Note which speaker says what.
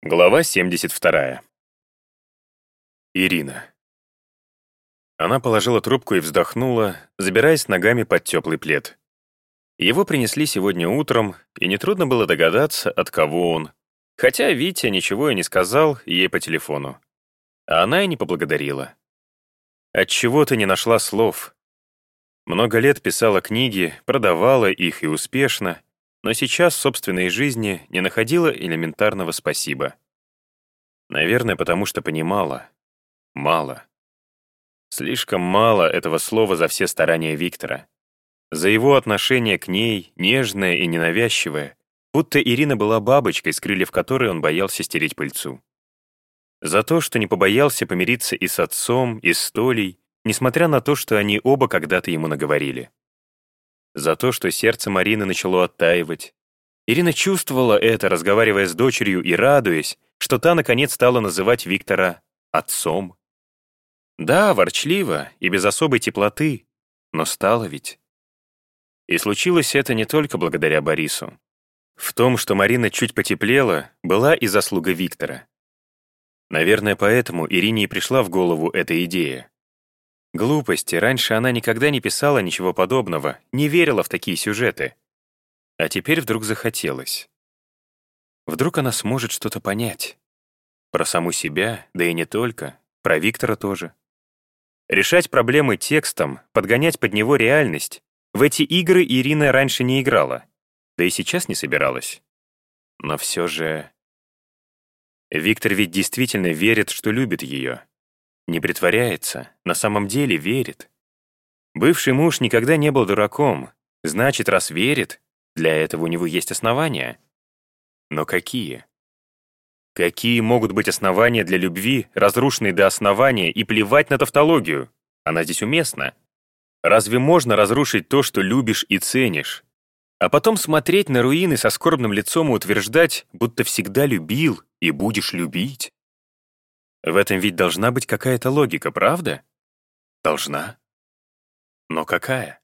Speaker 1: Глава 72. Ирина. Она положила трубку и вздохнула, забираясь ногами под теплый плед. Его принесли сегодня утром, и нетрудно было догадаться, от кого он. Хотя Витя ничего и не сказал ей по телефону. А она и не поблагодарила. Отчего ты не нашла слов? Много лет писала книги, продавала их и успешно, но сейчас собственной жизни не находила элементарного спасибо. Наверное, потому что понимала. Мало. Слишком мало этого слова за все старания Виктора. За его отношение к ней, нежное и ненавязчивое, будто Ирина была бабочкой, с крыльев которой он боялся стереть пыльцу. За то, что не побоялся помириться и с отцом, и с Толей, несмотря на то, что они оба когда-то ему наговорили за то, что сердце Марины начало оттаивать. Ирина чувствовала это, разговаривая с дочерью и радуясь, что та наконец стала называть Виктора отцом. Да, ворчливо и без особой теплоты, но стало ведь. И случилось это не только благодаря Борису. В том, что Марина чуть потеплела, была и заслуга Виктора. Наверное, поэтому Ирине и пришла в голову эта идея. Глупости, раньше она никогда не писала ничего подобного, не верила в такие сюжеты. А теперь вдруг захотелось. Вдруг она сможет что-то понять. Про саму себя, да и не только, про Виктора тоже. Решать проблемы текстом, подгонять под него реальность. В эти игры Ирина раньше не играла, да и сейчас не собиралась. Но все же... Виктор ведь действительно верит, что любит ее. Не притворяется, на самом деле верит. Бывший муж никогда не был дураком, значит, раз верит, для этого у него есть основания. Но какие? Какие могут быть основания для любви, разрушенной до основания, и плевать на тавтологию? Она здесь уместна. Разве можно разрушить то, что любишь и ценишь? А потом смотреть на руины со скорбным лицом и утверждать, будто всегда любил и будешь любить? В этом ведь должна быть какая-то логика, правда? Должна. Но какая?